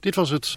Dit was het.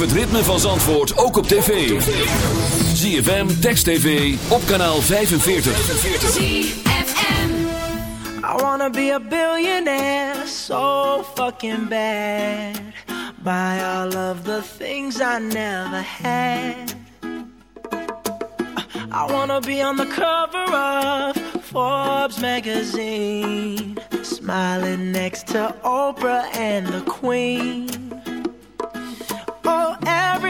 Het ritme van Zandvoort ook op tv. ZFM, Text TV, op kanaal 45. I wanna be a billionaire so fucking bad. Buy all of the things I never had. I wanna be on the cover of Forbes magazine. Smiling next to Oprah and the Queen.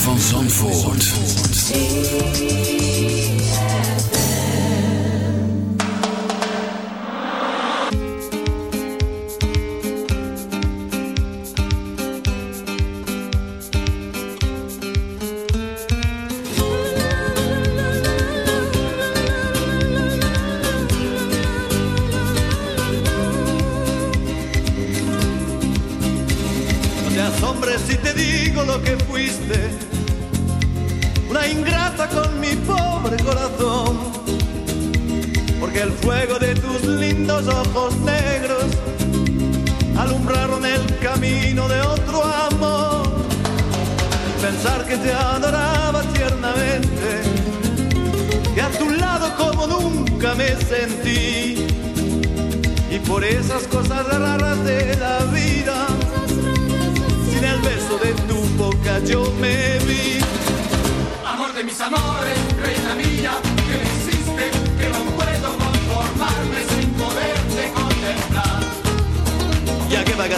van Zandvoort.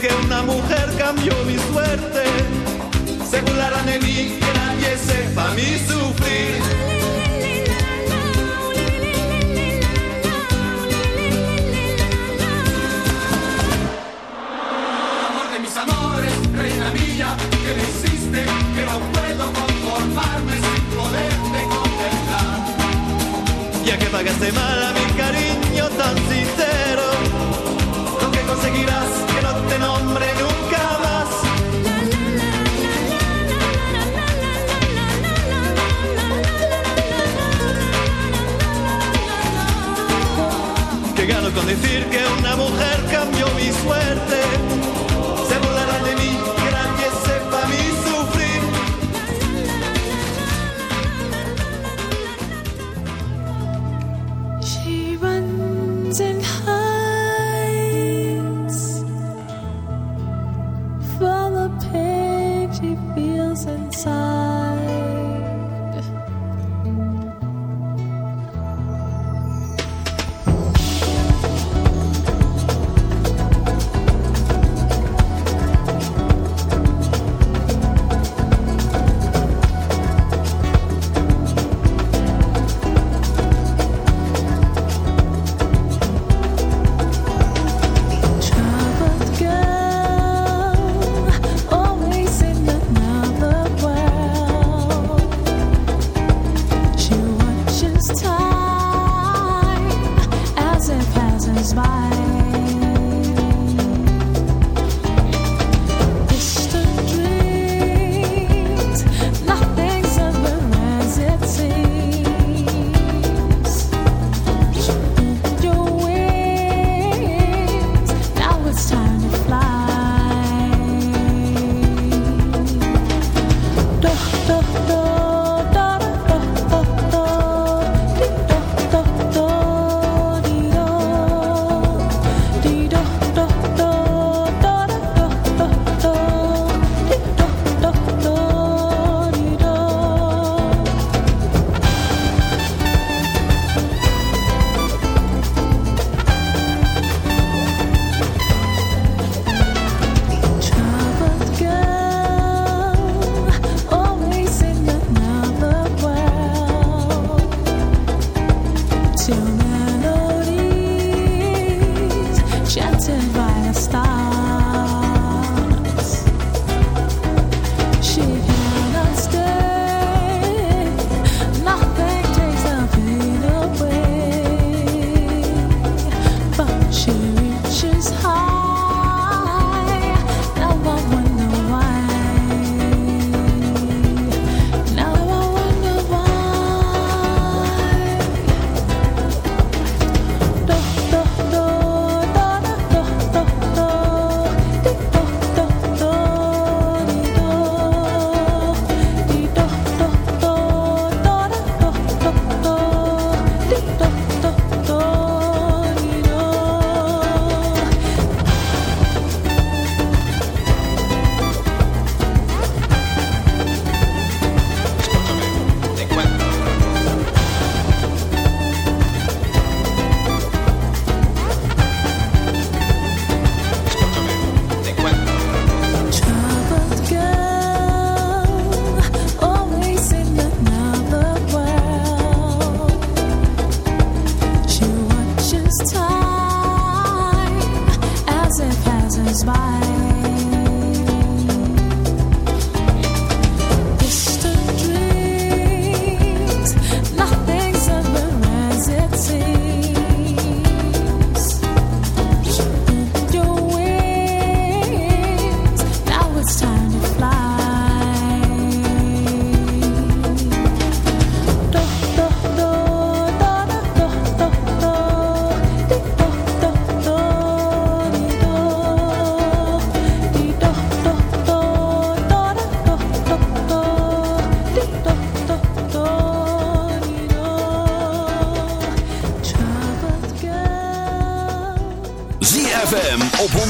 que una mujer cambió mi suerte. Se burlarán de mí, que nadie sepa mi sufrir. Amor de mis amores, reina mía, que me hiciste, que no puedo conformarme sin poderte contemplar. Ya que pagaste mal a mi cariño tan sincero, lo que conseguirás una mujer cambió mi suerte.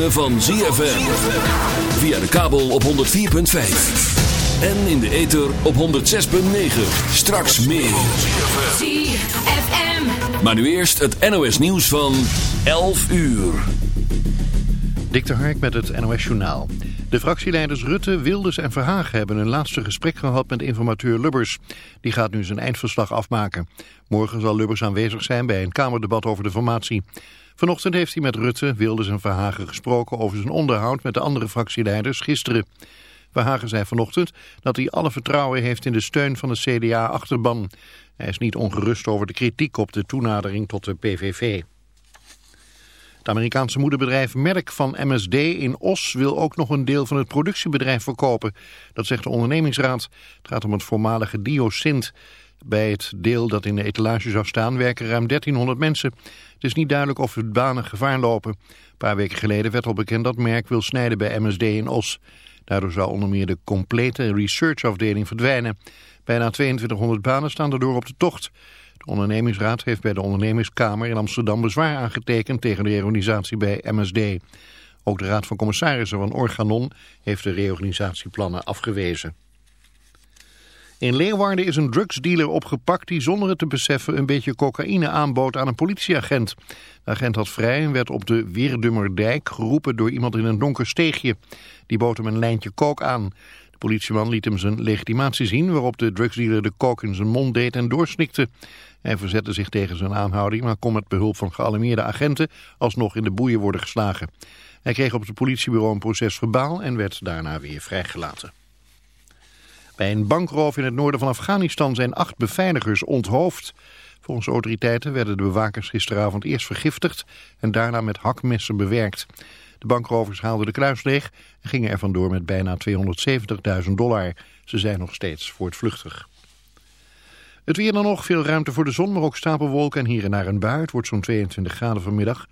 Ritme van ZFM. Via de kabel op 104.5. En in de ether op 106.9. Straks meer. ZFM. Maar nu eerst het NOS nieuws van 11 uur. Dik de Hark met het NOS Journaal. De fractieleiders Rutte, Wilders en Verhagen hebben een laatste gesprek gehad met informateur Lubbers. Die gaat nu zijn eindverslag afmaken. Morgen zal Lubbers aanwezig zijn bij een kamerdebat over de formatie. Vanochtend heeft hij met Rutte, Wilders en Verhagen gesproken over zijn onderhoud met de andere fractieleiders gisteren. Verhagen zei vanochtend dat hij alle vertrouwen heeft in de steun van de CDA-achterban. Hij is niet ongerust over de kritiek op de toenadering tot de PVV. Het Amerikaanse moederbedrijf Merck van MSD in Os wil ook nog een deel van het productiebedrijf verkopen. Dat zegt de ondernemingsraad. Het gaat om het voormalige Diosint. Bij het deel dat in de etalage zou staan werken ruim 1300 mensen. Het is niet duidelijk of de banen gevaar lopen. Een paar weken geleden werd al bekend dat Merck wil snijden bij MSD in Os. Daardoor zou onder meer de complete researchafdeling verdwijnen. Bijna 2200 banen staan daardoor op de tocht. De ondernemingsraad heeft bij de ondernemingskamer in Amsterdam bezwaar aangetekend tegen de reorganisatie bij MSD. Ook de raad van commissarissen van Organon heeft de reorganisatieplannen afgewezen. In Leeuwarden is een drugsdealer opgepakt die zonder het te beseffen een beetje cocaïne aanbood aan een politieagent. De agent had vrij en werd op de Weerdummerdijk geroepen door iemand in een donker steegje. Die bood hem een lijntje kook aan. De politieman liet hem zijn legitimatie zien waarop de drugsdealer de kook in zijn mond deed en doorsnikte. Hij verzette zich tegen zijn aanhouding, maar kon met behulp van gealarmeerde agenten alsnog in de boeien worden geslagen. Hij kreeg op het politiebureau een proces verbaal en werd daarna weer vrijgelaten. Bij een bankroof in het noorden van Afghanistan zijn acht beveiligers onthoofd. Volgens autoriteiten werden de bewakers gisteravond eerst vergiftigd en daarna met hakmessen bewerkt. De bankrovers haalden de kluis leeg en gingen er vandoor met bijna 270.000 dollar. Ze zijn nog steeds voortvluchtig. Het weer dan nog, veel ruimte voor de zon, maar ook stapelwolken en hier en daar een bui. Het wordt zo'n 22 graden vanmiddag.